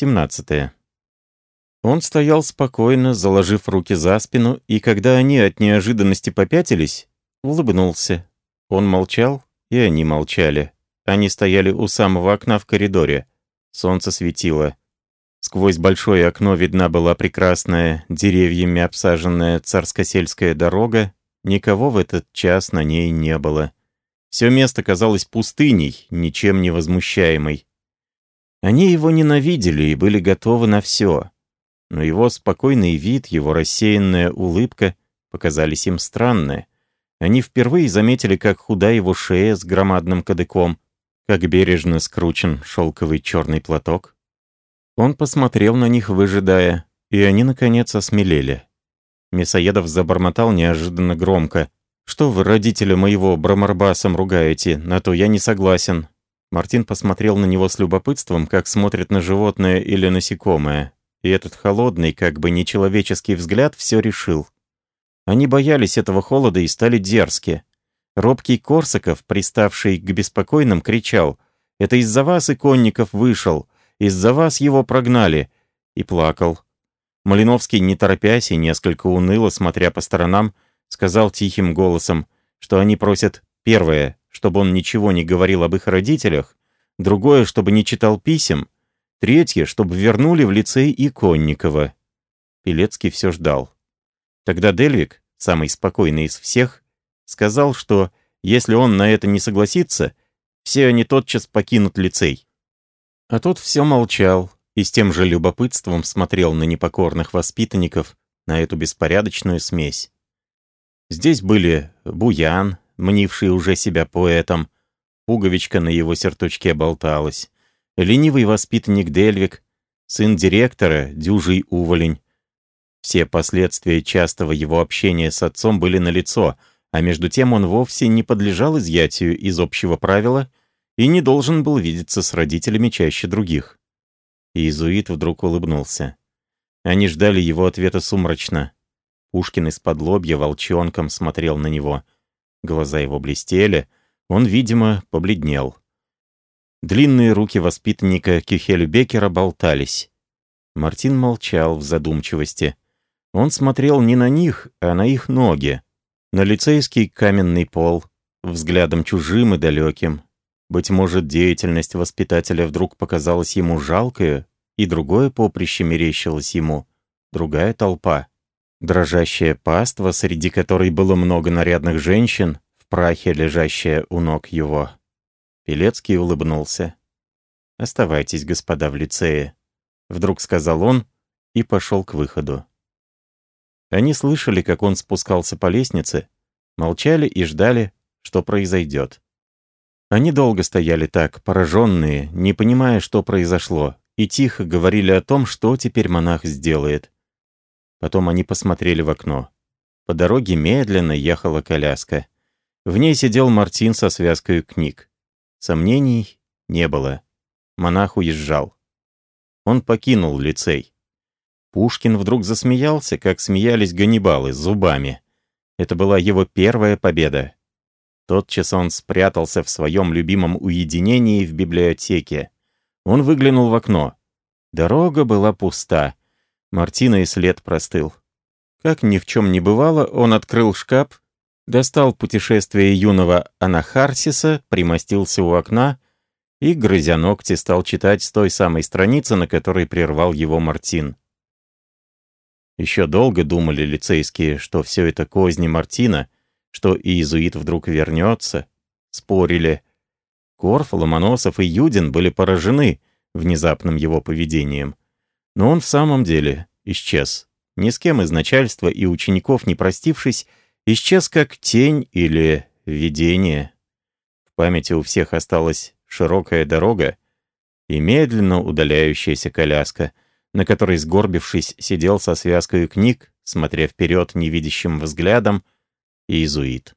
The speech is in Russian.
17. Он стоял спокойно, заложив руки за спину, и когда они от неожиданности попятились, улыбнулся. Он молчал, и они молчали. Они стояли у самого окна в коридоре. Солнце светило. Сквозь большое окно видна была прекрасная, деревьями обсаженная царско-сельская дорога. Никого в этот час на ней не было. Все место казалось пустыней, ничем не возмущаемой. Они его ненавидели и были готовы на все. Но его спокойный вид, его рассеянная улыбка показались им странные. Они впервые заметили, как худа его шея с громадным кадыком, как бережно скручен шелковый черный платок. Он посмотрел на них, выжидая, и они, наконец, осмелели. Мясоедов забормотал неожиданно громко. «Что вы, родителя моего, брамарбасом ругаете? На то я не согласен». Мартин посмотрел на него с любопытством, как смотрит на животное или насекомое. И этот холодный, как бы нечеловеческий взгляд все решил. Они боялись этого холода и стали дерзки. Робкий Корсаков, приставший к беспокойным, кричал «Это из-за вас иконников вышел, из-за вас его прогнали!» и плакал. Малиновский, не торопясь и несколько уныло, смотря по сторонам, сказал тихим голосом, что они просят первое, чтобы он ничего не говорил об их родителях, другое, чтобы не читал писем, третье, чтобы вернули в лицей Иконникова. Пелецкий все ждал. Тогда Дельвик, самый спокойный из всех, сказал, что если он на это не согласится, все они тотчас покинут лицей. А тот все молчал и с тем же любопытством смотрел на непокорных воспитанников, на эту беспорядочную смесь. Здесь были Буян, мнивший уже себя поэтом, пуговичка на его сертучке болталась, ленивый воспитанник Дельвик, сын директора, дюжий уволень. Все последствия частого его общения с отцом были налицо, а между тем он вовсе не подлежал изъятию из общего правила и не должен был видеться с родителями чаще других. Иезуит вдруг улыбнулся. Они ждали его ответа сумрачно. Пушкин из-под лобья волчонком смотрел на него. Глаза его блестели. Он, видимо, побледнел. Длинные руки воспитанника Кюхелю Бекера болтались. Мартин молчал в задумчивости. Он смотрел не на них, а на их ноги. На лицейский каменный пол, взглядом чужим и далеким. Быть может, деятельность воспитателя вдруг показалась ему жалкою, и другое поприще мерещилось ему, другая толпа. Дрожащая паства, среди которой было много нарядных женщин, в прахе лежащая у ног его. Пелецкий улыбнулся. «Оставайтесь, господа, в лицее», — вдруг сказал он и пошел к выходу. Они слышали, как он спускался по лестнице, молчали и ждали, что произойдет. Они долго стояли так, пораженные, не понимая, что произошло, и тихо говорили о том, что теперь монах сделает. Потом они посмотрели в окно. По дороге медленно ехала коляска. В ней сидел Мартин со связкой книг. Сомнений не было. Монах уезжал. Он покинул лицей. Пушкин вдруг засмеялся, как смеялись Ганнибалы, зубами. Это была его первая победа. Тотчас он спрятался в своем любимом уединении в библиотеке. Он выглянул в окно. Дорога была пуста. Мартина и след простыл. Как ни в чем не бывало, он открыл шкаф, достал путешествие юного Анахарсиса, примостился у окна и, грызя ногти, стал читать с той самой страницы, на которой прервал его Мартин. Еще долго думали лицейские, что все это козни Мартина, что иезуит вдруг вернется. Спорили. Корф, Ломоносов и Юдин были поражены внезапным его поведением. Но он в самом деле исчез. Ни с кем из начальства и учеников не простившись, исчез как тень или видение. В памяти у всех осталась широкая дорога и медленно удаляющаяся коляска, на которой, сгорбившись, сидел со связкой книг, смотря вперед невидящим взглядом, иезуит.